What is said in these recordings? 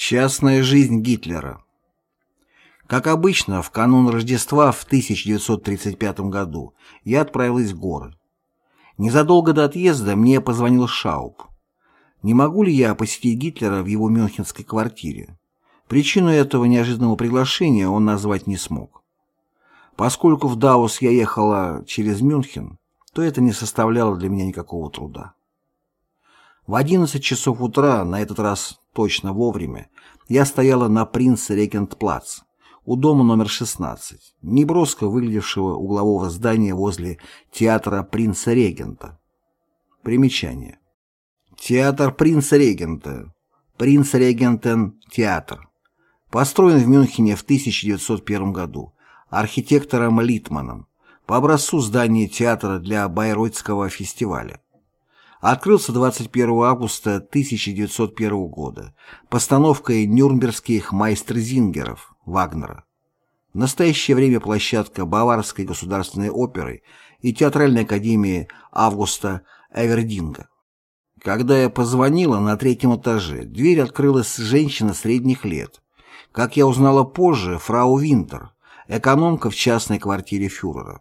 Частная жизнь Гитлера Как обычно, в канун Рождества в 1935 году я отправилась в горы. Незадолго до отъезда мне позвонил Шауб. Не могу ли я посетить Гитлера в его мюнхенской квартире? Причину этого неожиданного приглашения он назвать не смог. Поскольку в Даус я ехала через Мюнхен, то это не составляло для меня никакого труда. В 11 часов утра, на этот раз точно вовремя, я стояла на Принц-Регент-Плац, у дома номер 16, неброско выглядевшего углового здания возле театра Принца-Регента. Примечание. Театр Принца-Регента. Принц-Регентен-театр. Построен в Мюнхене в 1901 году архитектором Литманом по образцу здания театра для Байройтского фестиваля. Открылся 21 августа 1901 года постановкой нюрнбергских майстрзингеров Вагнера. В настоящее время площадка Баварской государственной оперы и театральной академии Августа Эвердинга. Когда я позвонила на третьем этаже, дверь открылась женщина средних лет. Как я узнала позже, фрау Винтер, экономка в частной квартире фюрера.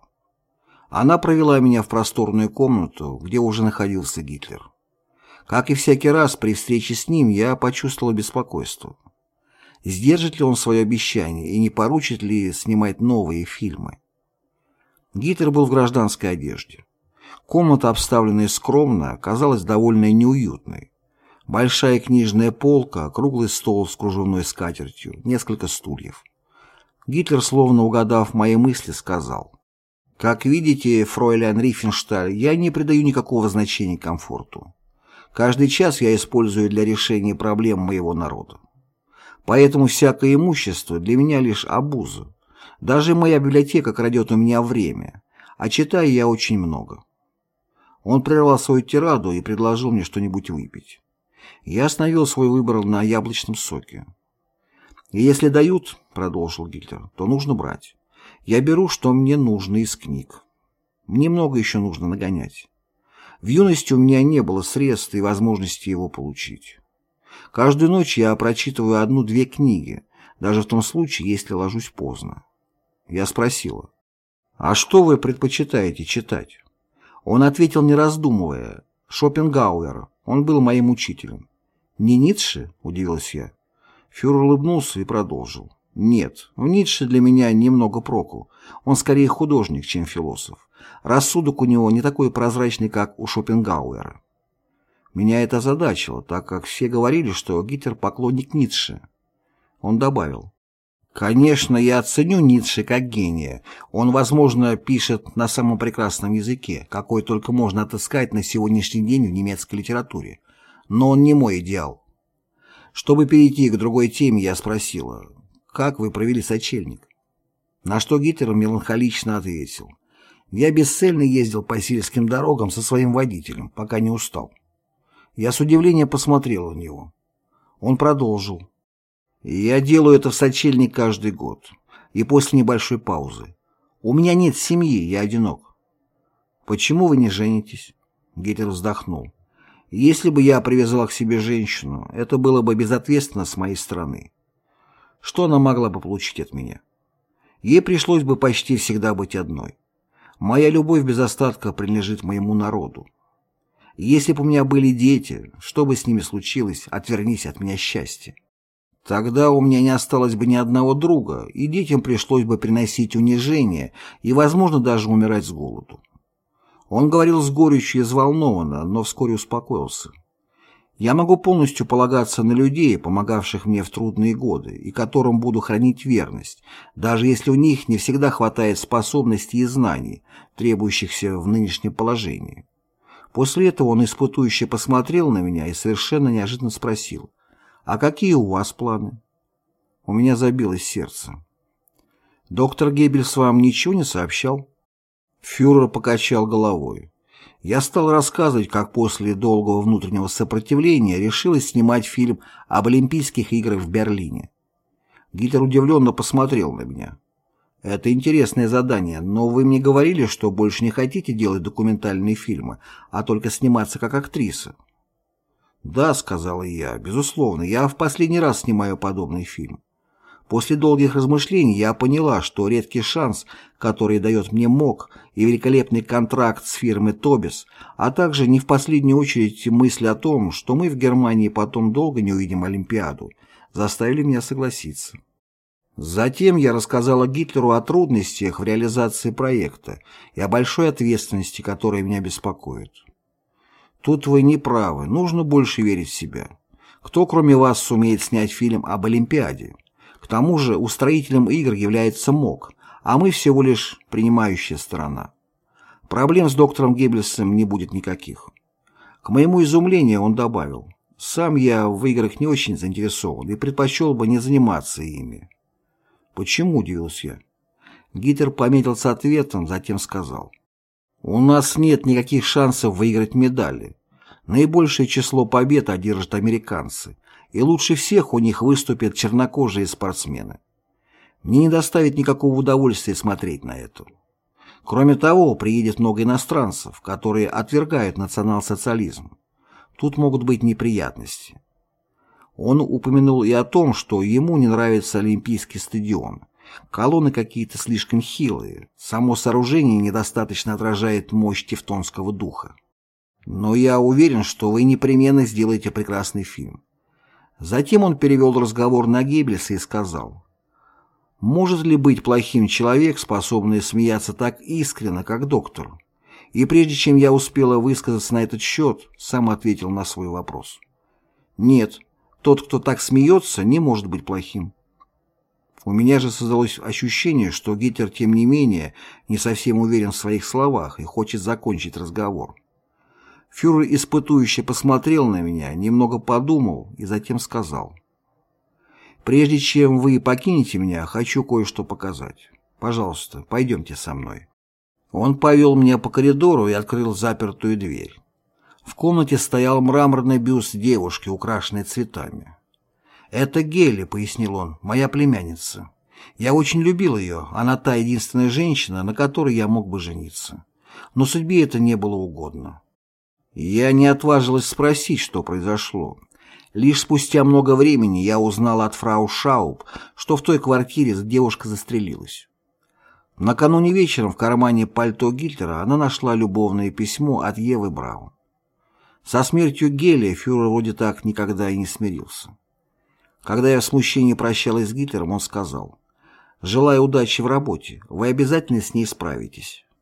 Она провела меня в просторную комнату, где уже находился Гитлер. Как и всякий раз при встрече с ним, я почувствовал беспокойство. Сдержит ли он свое обещание и не поручит ли снимать новые фильмы? Гитлер был в гражданской одежде. Комната, обставленная скромно, казалась довольно неуютной. Большая книжная полка, круглый стол с кружевной скатертью, несколько стульев. Гитлер, словно угадав мои мысли, сказал, «Как видите, фройлян Рифеншталь, я не придаю никакого значения комфорту. Каждый час я использую для решения проблем моего народа. Поэтому всякое имущество для меня лишь обуза. Даже моя библиотека крадет у меня время, а читаю я очень много». Он прервал свою тираду и предложил мне что-нибудь выпить. Я остановил свой выбор на яблочном соке. Если дают, продолжил Гитлер, то нужно брать. Я беру, что мне нужно из книг. Мне много еще нужно нагонять. В юности у меня не было средств и возможности его получить. Каждую ночь я прочитываю одну-две книги, даже в том случае, если ложусь поздно. Я спросила, «А что вы предпочитаете читать?» Он ответил, не раздумывая, «Шопенгауэр. Он был моим учителем». «Не Ницше?» – удивилась я. Фюрер улыбнулся и продолжил. «Нет, в Ницше для меня немного проку. Он скорее художник, чем философ. Рассудок у него не такой прозрачный, как у Шопенгауэра». Меня это озадачило, так как все говорили, что Гитлер поклонник Ницше. Он добавил. Конечно, я оценю Ницше как гения. Он, возможно, пишет на самом прекрасном языке, какой только можно отыскать на сегодняшний день в немецкой литературе. Но он не мой идеал. Чтобы перейти к другой теме, я спросила, как вы провели сочельник? На что Гитлер меланхолично ответил. Я бесцельно ездил по сельским дорогам со своим водителем, пока не устал. Я с удивлением посмотрел на него. Он продолжил. Я делаю это в сочельник каждый год. И после небольшой паузы. У меня нет семьи, я одинок. Почему вы не женитесь? Гитлер вздохнул. Если бы я привязала к себе женщину, это было бы безответственно с моей стороны. Что она могла бы получить от меня? Ей пришлось бы почти всегда быть одной. Моя любовь без остатка принадлежит моему народу. Если бы у меня были дети, что бы с ними случилось, отвернись от меня счастье. Тогда у меня не осталось бы ни одного друга, и детям пришлось бы приносить унижение и, возможно, даже умирать с голоду. Он говорил с горечью и взволнованно, но вскоре успокоился. Я могу полностью полагаться на людей, помогавших мне в трудные годы, и которым буду хранить верность, даже если у них не всегда хватает способностей и знаний, требующихся в нынешнем положении. После этого он испытующе посмотрел на меня и совершенно неожиданно спросил, «А какие у вас планы?» У меня забилось сердце. «Доктор Геббельс вам ничего не сообщал?» Фюрер покачал головой. Я стал рассказывать, как после долгого внутреннего сопротивления решилась снимать фильм об Олимпийских играх в Берлине. Гитлер удивленно посмотрел на меня. «Это интересное задание, но вы мне говорили, что больше не хотите делать документальные фильмы, а только сниматься как актриса». «Да», — сказала я, — «безусловно, я в последний раз снимаю подобный фильм. После долгих размышлений я поняла, что редкий шанс, который дает мне МОК и великолепный контракт с фирмой Тобис, а также не в последнюю очередь мысль о том, что мы в Германии потом долго не увидим Олимпиаду, заставили меня согласиться. Затем я рассказала Гитлеру о трудностях в реализации проекта и о большой ответственности, которая меня беспокоит. Тут вы не правы, нужно больше верить в себя. Кто, кроме вас, сумеет снять фильм об Олимпиаде? К тому же устроителем игр является МОК, а мы всего лишь принимающая сторона. Проблем с доктором Геббельсом не будет никаких. К моему изумлению он добавил, «Сам я в играх не очень заинтересован и предпочел бы не заниматься ими». «Почему?» – удивился я. Гитлер пометился ответом, затем сказал, «У нас нет никаких шансов выиграть медали. Наибольшее число побед одержат американцы, и лучше всех у них выступят чернокожие спортсмены. Мне не доставит никакого удовольствия смотреть на это. Кроме того, приедет много иностранцев, которые отвергают национал-социализм. Тут могут быть неприятности. Он упомянул и о том, что ему не нравится Олимпийский стадион. Колонны какие-то слишком хилые, само сооружение недостаточно отражает мощь тевтонского духа. Но я уверен, что вы непременно сделаете прекрасный фильм. Затем он перевел разговор на Геббельса и сказал, «Может ли быть плохим человек, способный смеяться так искренне, как доктор?» И прежде чем я успела высказаться на этот счет, сам ответил на свой вопрос. «Нет, тот, кто так смеется, не может быть плохим». У меня же создалось ощущение, что Гитлер, тем не менее, не совсем уверен в своих словах и хочет закончить разговор. Фюрер испытующе посмотрел на меня, немного подумал и затем сказал. «Прежде чем вы покинете меня, хочу кое-что показать. Пожалуйста, пойдемте со мной». Он повел меня по коридору и открыл запертую дверь. В комнате стоял мраморный бюст девушки, украшенный цветами. «Это Гелли», — пояснил он, — «моя племянница. Я очень любил ее, она та единственная женщина, на которой я мог бы жениться. Но судьбе это не было угодно. Я не отважилась спросить, что произошло. Лишь спустя много времени я узнала от фрау Шауб, что в той квартире девушка застрелилась. Накануне вечером в кармане пальто Гитлера она нашла любовное письмо от Евы Браун. Со смертью Гелия фюрер вроде так никогда и не смирился. Когда я в смущении прощалась с Гитлером, он сказал, «Желаю удачи в работе, вы обязательно с ней справитесь».